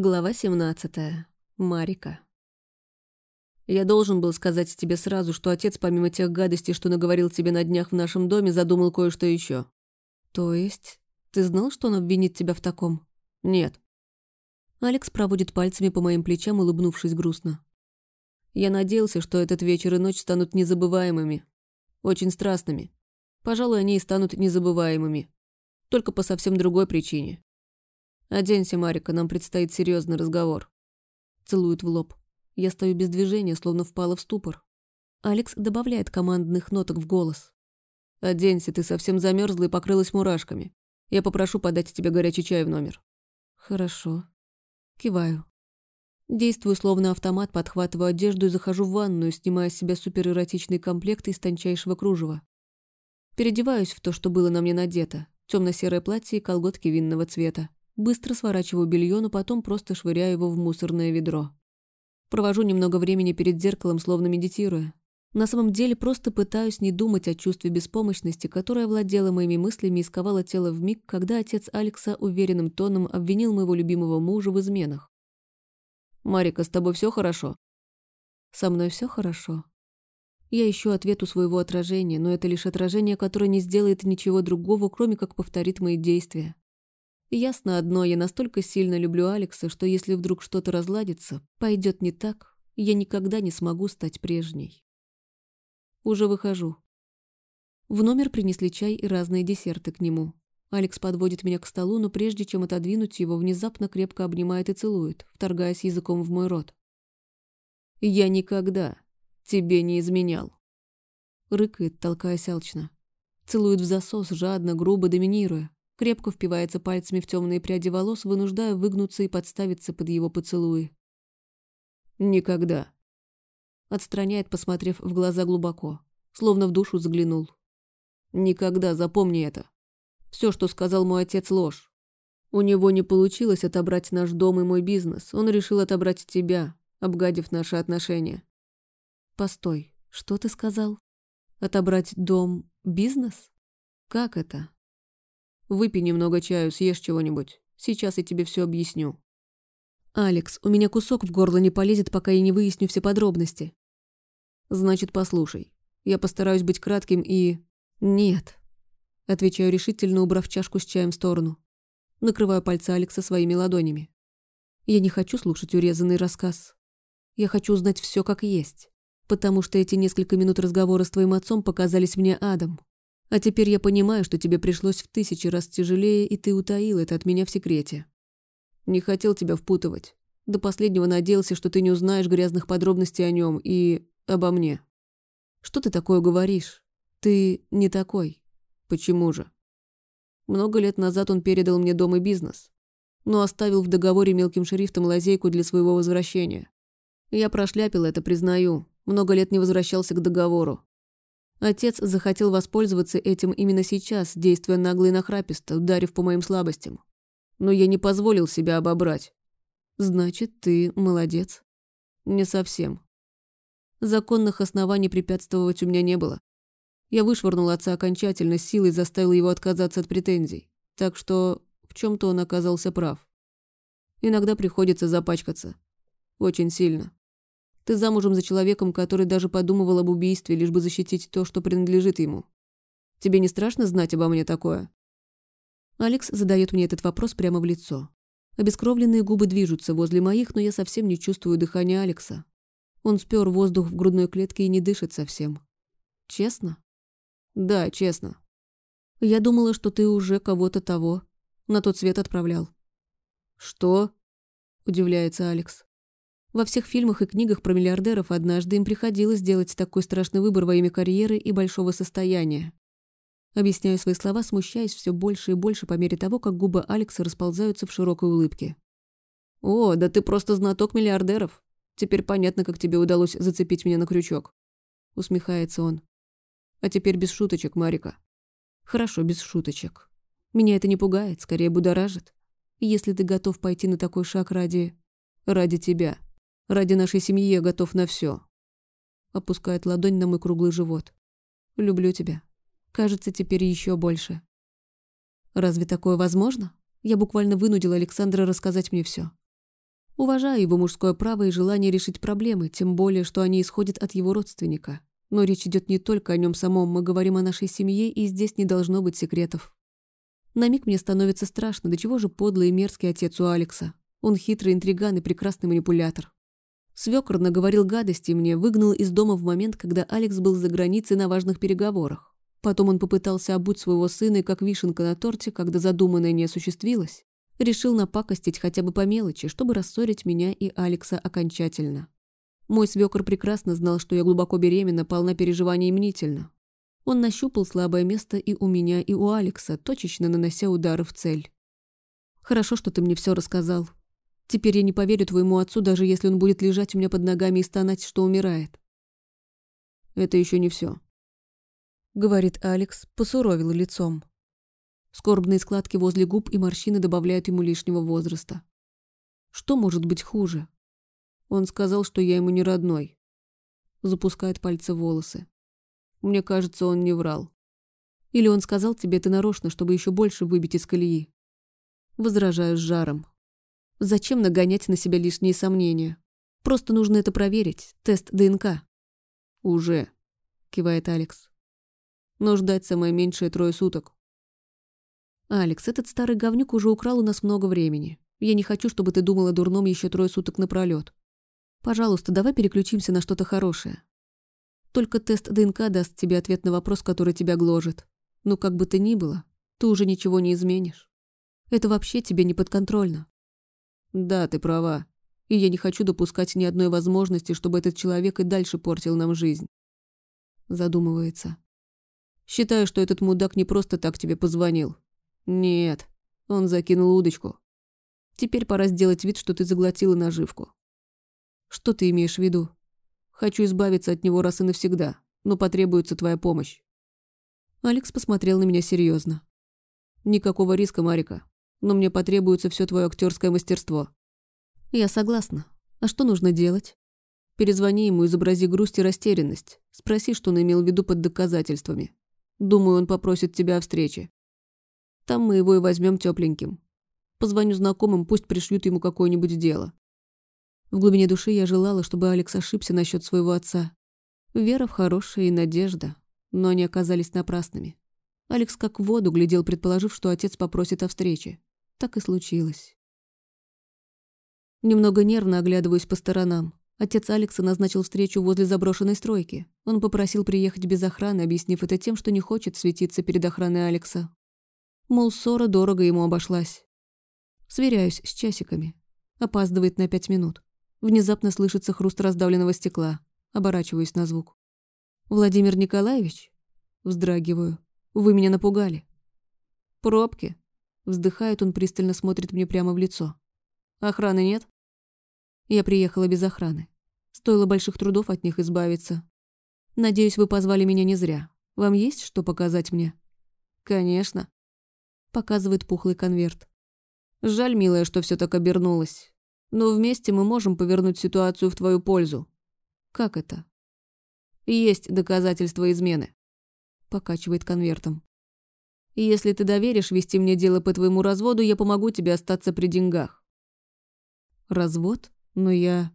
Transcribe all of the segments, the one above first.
Глава 17. Марика. Я должен был сказать тебе сразу, что отец, помимо тех гадостей, что наговорил тебе на днях в нашем доме, задумал кое-что еще. То есть, ты знал, что он обвинит тебя в таком? Нет. Алекс проводит пальцами по моим плечам, улыбнувшись грустно. Я надеялся, что этот вечер и ночь станут незабываемыми. Очень страстными. Пожалуй, они и станут незабываемыми. Только по совсем другой причине. «Оденься, Марика, нам предстоит серьезный разговор». Целует в лоб. Я стою без движения, словно впала в ступор. Алекс добавляет командных ноток в голос. «Оденься, ты совсем замерзла и покрылась мурашками. Я попрошу подать тебе горячий чай в номер». «Хорошо». Киваю. Действую словно автомат, подхватываю одежду и захожу в ванную, снимая с себя суперэротичный комплект из тончайшего кружева. Переодеваюсь в то, что было на мне надето. Темно-серое платье и колготки винного цвета. Быстро сворачиваю белье, но потом просто швыряю его в мусорное ведро. Провожу немного времени перед зеркалом, словно медитируя. На самом деле просто пытаюсь не думать о чувстве беспомощности, которое владело моими мыслями и сковало тело в миг, когда отец Алекса уверенным тоном обвинил моего любимого мужа в изменах. «Марика, с тобой все хорошо?» «Со мной все хорошо». Я ищу ответ у своего отражения, но это лишь отражение, которое не сделает ничего другого, кроме как повторит мои действия. Ясно одно, я настолько сильно люблю Алекса, что если вдруг что-то разладится, пойдет не так, я никогда не смогу стать прежней. Уже выхожу. В номер принесли чай и разные десерты к нему. Алекс подводит меня к столу, но прежде чем отодвинуть его, внезапно крепко обнимает и целует, вторгаясь языком в мой рот. «Я никогда тебе не изменял», — рыкает, толкаясь алчно. Целует в засос, жадно, грубо доминируя крепко впивается пальцами в темные пряди волос, вынуждая выгнуться и подставиться под его поцелуи. «Никогда». Отстраняет, посмотрев в глаза глубоко, словно в душу заглянул. «Никогда, запомни это. Все, что сказал мой отец, ложь. У него не получилось отобрать наш дом и мой бизнес. Он решил отобрать тебя, обгадив наши отношения». «Постой, что ты сказал? Отобрать дом, бизнес? Как это?» Выпей немного чаю, съешь чего-нибудь. Сейчас я тебе все объясню. Алекс, у меня кусок в горло не полезет, пока я не выясню все подробности. Значит, послушай. Я постараюсь быть кратким и... Нет. Отвечаю решительно, убрав чашку с чаем в сторону. Накрываю пальцы Алекса своими ладонями. Я не хочу слушать урезанный рассказ. Я хочу узнать все как есть. Потому что эти несколько минут разговора с твоим отцом показались мне адом. А теперь я понимаю, что тебе пришлось в тысячи раз тяжелее, и ты утаил это от меня в секрете. Не хотел тебя впутывать. До последнего надеялся, что ты не узнаешь грязных подробностей о нем и обо мне. Что ты такое говоришь? Ты не такой. Почему же? Много лет назад он передал мне дом и бизнес, но оставил в договоре мелким шрифтом лазейку для своего возвращения. Я прошляпил это, признаю. Много лет не возвращался к договору. Отец захотел воспользоваться этим именно сейчас, действуя нагло и нахраписто, ударив по моим слабостям. Но я не позволил себя обобрать. Значит, ты молодец. Не совсем. Законных оснований препятствовать у меня не было. Я вышвырнул отца окончательно, силой заставил его отказаться от претензий. Так что в чем то он оказался прав. Иногда приходится запачкаться. Очень сильно. Ты замужем за человеком, который даже подумывал об убийстве, лишь бы защитить то, что принадлежит ему. Тебе не страшно знать обо мне такое?» Алекс задает мне этот вопрос прямо в лицо. Обескровленные губы движутся возле моих, но я совсем не чувствую дыхания Алекса. Он спер воздух в грудной клетке и не дышит совсем. Честно? Да, честно. Я думала, что ты уже кого-то того на тот свет отправлял. Что? Удивляется Алекс. Во всех фильмах и книгах про миллиардеров однажды им приходилось делать такой страшный выбор во имя карьеры и большого состояния. Объясняю свои слова, смущаясь все больше и больше по мере того, как губы Алекса расползаются в широкой улыбке. «О, да ты просто знаток миллиардеров. Теперь понятно, как тебе удалось зацепить меня на крючок». Усмехается он. «А теперь без шуточек, Марика». «Хорошо, без шуточек. Меня это не пугает, скорее будоражит. Если ты готов пойти на такой шаг ради... ради тебя». Ради нашей семьи я готов на все. Опускает ладонь на мой круглый живот. Люблю тебя. Кажется, теперь еще больше. Разве такое возможно? Я буквально вынудила Александра рассказать мне все. Уважаю его мужское право и желание решить проблемы, тем более, что они исходят от его родственника. Но речь идет не только о нем самом, мы говорим о нашей семье, и здесь не должно быть секретов. На миг мне становится страшно, до чего же подлый и мерзкий отец у Алекса. Он хитрый интриган и прекрасный манипулятор. Свёкор наговорил гадости мне, выгнал из дома в момент, когда Алекс был за границей на важных переговорах. Потом он попытался обуть своего сына, как вишенка на торте, когда задуманное не осуществилось, решил напакостить хотя бы по мелочи, чтобы рассорить меня и Алекса окончательно. Мой свёкор прекрасно знал, что я глубоко беременна, полна переживаний и мнительна. Он нащупал слабое место и у меня, и у Алекса, точечно нанося удары в цель. «Хорошо, что ты мне все рассказал. Теперь я не поверю твоему отцу, даже если он будет лежать у меня под ногами и стонать, что умирает. Это еще не все, говорит Алекс, посуровил лицом. Скорбные складки возле губ и морщины добавляют ему лишнего возраста. Что может быть хуже? Он сказал, что я ему не родной. Запускает пальцы волосы. Мне кажется, он не врал. Или он сказал тебе это нарочно, чтобы еще больше выбить из колеи. Возражаю с жаром. Зачем нагонять на себя лишние сомнения? Просто нужно это проверить. Тест ДНК. Уже, кивает Алекс. Но ждать самое меньшее трое суток. Алекс, этот старый говнюк уже украл у нас много времени. Я не хочу, чтобы ты думала дурном еще трое суток напролет. Пожалуйста, давай переключимся на что-то хорошее. Только тест ДНК даст тебе ответ на вопрос, который тебя гложет. Но как бы то ни было, ты уже ничего не изменишь. Это вообще тебе не подконтрольно. Да, ты права. И я не хочу допускать ни одной возможности, чтобы этот человек и дальше портил нам жизнь. Задумывается. Считаю, что этот мудак не просто так тебе позвонил. Нет, он закинул удочку. Теперь пора сделать вид, что ты заглотила наживку. Что ты имеешь в виду? Хочу избавиться от него раз и навсегда, но потребуется твоя помощь. Алекс посмотрел на меня серьезно. Никакого риска, Марика но мне потребуется все твое актерское мастерство». «Я согласна. А что нужно делать?» «Перезвони ему, изобрази грусть и растерянность. Спроси, что он имел в виду под доказательствами. Думаю, он попросит тебя о встрече. Там мы его и возьмем тепленьким. Позвоню знакомым, пусть пришлют ему какое-нибудь дело». В глубине души я желала, чтобы Алекс ошибся насчет своего отца. Вера в хорошее и надежда, но они оказались напрасными. Алекс как в воду глядел, предположив, что отец попросит о встрече. Так и случилось. Немного нервно оглядываюсь по сторонам. Отец Алекса назначил встречу возле заброшенной стройки. Он попросил приехать без охраны, объяснив это тем, что не хочет светиться перед охраной Алекса. Мол, ссора дорого ему обошлась. Сверяюсь с часиками. Опаздывает на пять минут. Внезапно слышится хруст раздавленного стекла. Оборачиваюсь на звук. «Владимир Николаевич?» Вздрагиваю. «Вы меня напугали». «Пробки?» Вздыхает он, пристально смотрит мне прямо в лицо. «Охраны нет?» Я приехала без охраны. Стоило больших трудов от них избавиться. Надеюсь, вы позвали меня не зря. Вам есть что показать мне? Конечно. Показывает пухлый конверт. Жаль, милая, что все так обернулось. Но вместе мы можем повернуть ситуацию в твою пользу. Как это? Есть доказательства измены. Покачивает конвертом. И если ты доверишь вести мне дело по твоему разводу, я помогу тебе остаться при деньгах. Развод? Но я...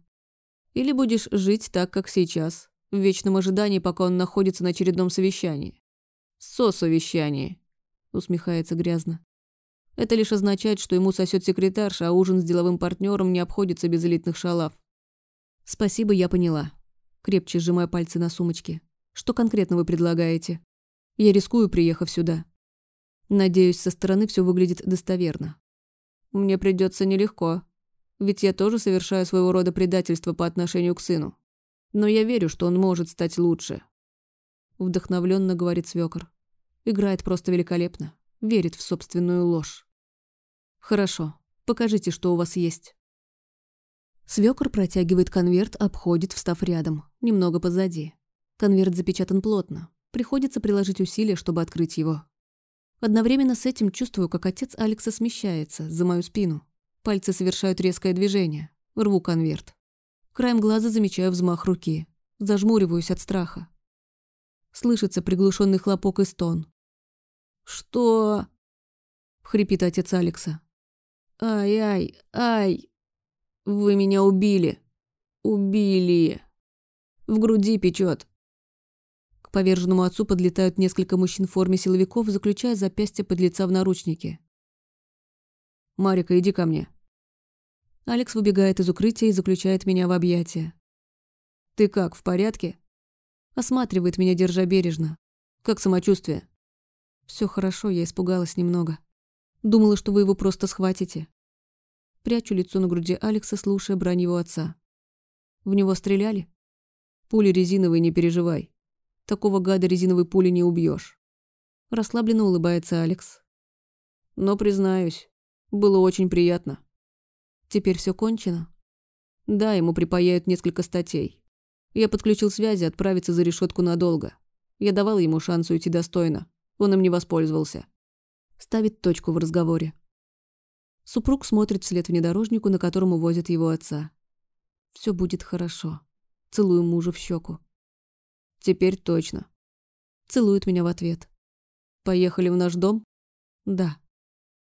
Или будешь жить так, как сейчас, в вечном ожидании, пока он находится на очередном совещании. Со-совещании, усмехается грязно. Это лишь означает, что ему сосет секретарша, а ужин с деловым партнером не обходится без элитных шалав. Спасибо, я поняла. Крепче сжимая пальцы на сумочке. Что конкретно вы предлагаете? Я рискую, приехав сюда. Надеюсь, со стороны все выглядит достоверно. Мне придется нелегко, ведь я тоже совершаю своего рода предательство по отношению к сыну. Но я верю, что он может стать лучше. Вдохновленно говорит свекор. Играет просто великолепно. Верит в собственную ложь. Хорошо, покажите, что у вас есть. Свекор протягивает конверт, обходит, встав рядом, немного позади. Конверт запечатан плотно. Приходится приложить усилия, чтобы открыть его. Одновременно с этим чувствую, как отец Алекса смещается за мою спину. Пальцы совершают резкое движение. Рву конверт. Краем глаза замечаю взмах руки. Зажмуриваюсь от страха. Слышится приглушенный хлопок и стон. «Что?» — хрипит отец Алекса. «Ай-ай, ай!» Вы меня убили. Убили. В груди печет. Поверженному отцу подлетают несколько мужчин в форме силовиков, заключая запястье под лица в наручники. «Марика, иди ко мне». Алекс выбегает из укрытия и заключает меня в объятия. «Ты как, в порядке?» Осматривает меня, держа бережно. «Как самочувствие?» Все хорошо, я испугалась немного. Думала, что вы его просто схватите. Прячу лицо на груди Алекса, слушая брань его отца. В него стреляли? Пули резиновые, не переживай. Такого гада резиновой пули не убьешь. Расслабленно улыбается Алекс. Но, признаюсь, было очень приятно. Теперь все кончено? Да, ему припаяют несколько статей. Я подключил связи отправиться за решетку надолго. Я давал ему шанс уйти достойно. Он им не воспользовался. Ставит точку в разговоре. Супруг смотрит вслед внедорожнику, на котором увозят его отца. Все будет хорошо. Целую мужа в щеку. Теперь точно. Целует меня в ответ. Поехали в наш дом? Да.